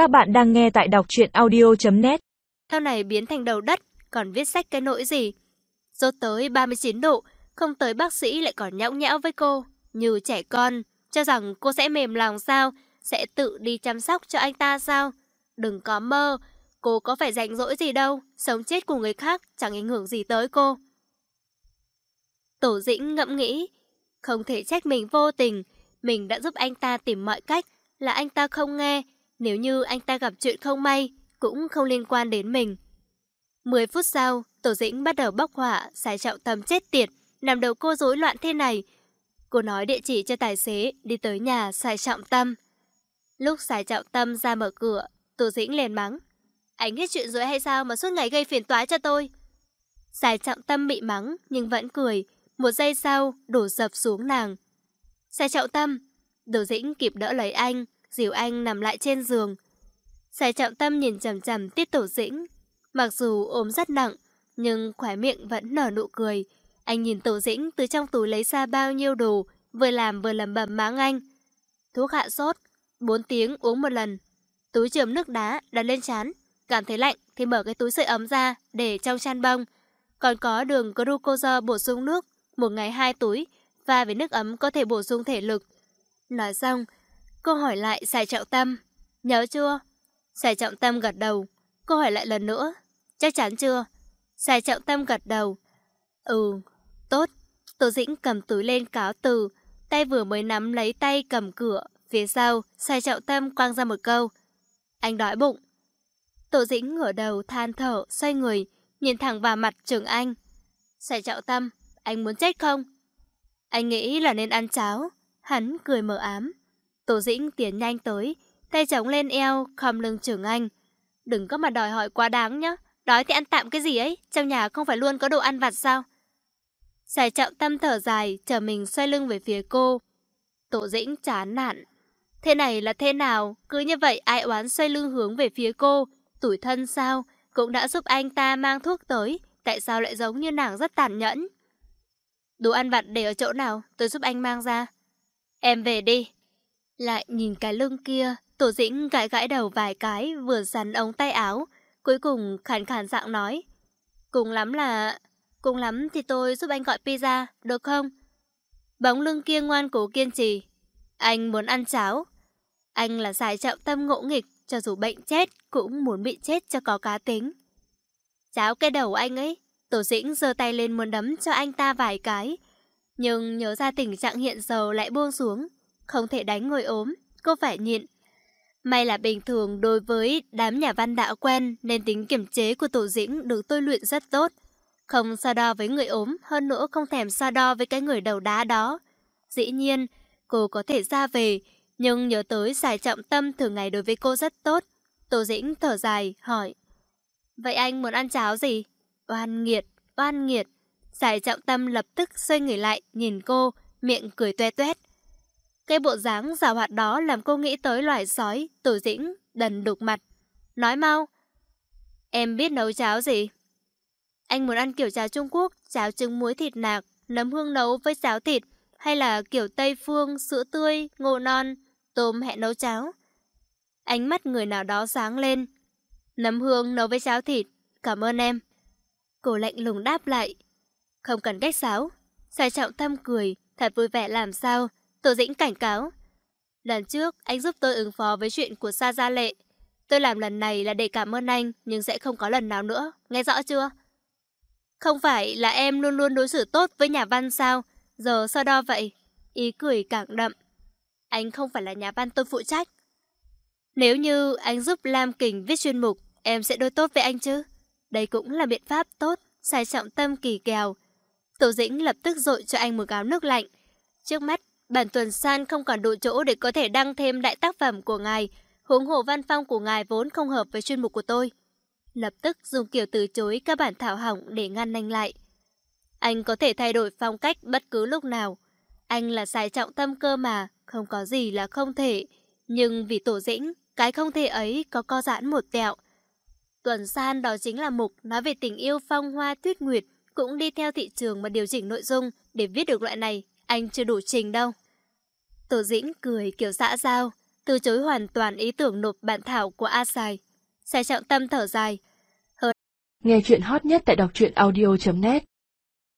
Các bạn đang nghe tại đọc truyện audio.net Theo này biến thành đầu đất, còn viết sách cái nỗi gì? Rốt tới 39 độ, không tới bác sĩ lại còn nhõng nhẽo với cô, như trẻ con, cho rằng cô sẽ mềm lòng sao, sẽ tự đi chăm sóc cho anh ta sao? Đừng có mơ, cô có phải rảnh rỗi gì đâu, sống chết của người khác chẳng ảnh hưởng gì tới cô. Tổ dĩnh ngẫm nghĩ, không thể trách mình vô tình, mình đã giúp anh ta tìm mọi cách, là anh ta không nghe, nếu như anh ta gặp chuyện không may, cũng không liên quan đến mình. 10 phút sau, Tổ Dĩnh bắt đầu bốc hỏa, xài trọng tâm chết tiệt, nằm đầu cô rối loạn thế này. Cô nói địa chỉ cho tài xế đi tới nhà xài trọng tâm. Lúc xài trọng tâm ra mở cửa, Tổ Dĩnh liền mắng. Anh hết chuyện rồi hay sao mà suốt ngày gây phiền toái cho tôi? Xài trọng tâm bị mắng nhưng vẫn cười, một giây sau đổ dập xuống nàng. Xài trọng tâm, Tổ Dĩnh kịp đỡ lấy anh, dìu anh nằm lại trên giường. Sài trọng tâm nhìn chầm chầm tiết tổ dĩnh. Mặc dù ốm rất nặng, nhưng khỏe miệng vẫn nở nụ cười. Anh nhìn tổ dĩnh từ trong tủ lấy ra bao nhiêu đồ, vừa làm vừa lầm bầm máng anh. Thuốc hạ sốt, 4 tiếng uống một lần. Túi chườm nước đá đặt lên chán. Cảm thấy lạnh thì mở cái túi sưởi ấm ra để trong chăn bông. Còn có đường glucose bổ sung nước, một ngày hai túi, và với nước ấm có thể bổ sung thể lực. Nói xong, Cô hỏi lại Sài Trọng Tâm. Nhớ chưa? Sài Trọng Tâm gật đầu. Cô hỏi lại lần nữa. Chắc chắn chưa? Sài Trọng Tâm gật đầu. Ừ, tốt. Tô Dĩnh cầm túi lên cáo từ. Tay vừa mới nắm lấy tay cầm cửa. Phía sau, Sài Trọng Tâm quăng ra một câu. Anh đói bụng. Tô Dĩnh ngửa đầu than thở, xoay người, nhìn thẳng vào mặt trường anh. Sài Trọng Tâm, anh muốn chết không? Anh nghĩ là nên ăn cháo. Hắn cười mờ ám. Tô Dĩnh tiến nhanh tới, tay chống lên eo, khom lưng trưởng anh. Đừng có mà đòi hỏi quá đáng nhá. Đói thì ăn tạm cái gì ấy, trong nhà không phải luôn có đồ ăn vặt sao? Giải trọng tâm thở dài, chờ mình xoay lưng về phía cô. Tổ dĩnh chán nản. Thế này là thế nào? Cứ như vậy ai oán xoay lưng hướng về phía cô. Tủi thân sao? Cũng đã giúp anh ta mang thuốc tới. Tại sao lại giống như nàng rất tàn nhẫn? Đồ ăn vặt để ở chỗ nào? Tôi giúp anh mang ra. Em về đi, lại nhìn cái lưng kia, Tổ dĩnh gãi gãi đầu vài cái, vừa sắn ống tay áo. Cuối cùng khàn khàn giọng nói. Cùng lắm là... Cùng lắm thì tôi giúp anh gọi pizza, được không? Bóng lưng kia ngoan cố kiên trì. Anh muốn ăn cháo. Anh là giải trọng tâm ngộ nghịch, cho dù bệnh chết cũng muốn bị chết cho có cá tính. Cháo cái đầu anh ấy. Tổ dĩnh giơ tay lên muốn đấm cho anh ta vài cái. Nhưng nhớ ra tình trạng hiện giờ lại buông xuống, không thể đánh người ốm, cô phải nhịn. May là bình thường đối với đám nhà văn đã quen nên tính kiểm chế của tổ dĩnh được tôi luyện rất tốt. Không so đo với người ốm, hơn nữa không thèm so đo với cái người đầu đá đó. Dĩ nhiên, cô có thể ra về, nhưng nhớ tới giải trọng tâm thường ngày đối với cô rất tốt. Tổ dĩnh thở dài, hỏi. Vậy anh muốn ăn cháo gì? Oan nghiệt, oan nghiệt. Giải trọng tâm lập tức xoay người lại, nhìn cô, miệng cười toe toét. Cái bộ dáng giả hoạt đó làm cô nghĩ tới loài sói, tử dĩnh, đần đục mặt. Nói mau. Em biết nấu cháo gì? Anh muốn ăn kiểu cháo Trung Quốc, cháo trứng muối thịt nạc, nấm hương nấu với cháo thịt, hay là kiểu Tây Phương, sữa tươi, ngô non, tôm hẹ nấu cháo? Ánh mắt người nào đó sáng lên. Nấm hương nấu với cháo thịt, cảm ơn em. Cô lạnh lùng đáp lại. Không cần cách sáo. Sai trọng thâm cười, thật vui vẻ làm sao. Tổ dĩnh cảnh cáo. Lần trước, anh giúp tôi ứng phó với chuyện của Sa Gia Lệ. Tôi làm lần này là để cảm ơn anh, nhưng sẽ không có lần nào nữa. Nghe rõ chưa? Không phải là em luôn luôn đối xử tốt với nhà văn sao? Giờ sao đo vậy? Ý cười càng đậm. Anh không phải là nhà văn tôi phụ trách. Nếu như anh giúp Lam Kình viết chuyên mục, em sẽ đối tốt với anh chứ? Đây cũng là biện pháp tốt, sai trọng tâm kỳ kèo. Tổ dĩnh lập tức dội cho anh một gáo nước lạnh. Trước mắt, Bản tuần san không còn đủ chỗ để có thể đăng thêm đại tác phẩm của ngài, huống hồ văn phong của ngài vốn không hợp với chuyên mục của tôi. Lập tức dùng kiểu từ chối các bản thảo hỏng để ngăn anh lại. Anh có thể thay đổi phong cách bất cứ lúc nào. Anh là xài trọng tâm cơ mà, không có gì là không thể. Nhưng vì tổ dĩnh, cái không thể ấy có co giãn một tẹo. Tuần san đó chính là mục nói về tình yêu phong hoa tuyết nguyệt, cũng đi theo thị trường mà điều chỉnh nội dung để viết được loại này, anh chưa đủ trình đâu. Tô dĩnh cười kiểu xã giao, từ chối hoàn toàn ý tưởng nộp bản thảo của A Sài. Xe trọng tâm thở dài. Nghe chuyện hot nhất tại đọc truyện audio.net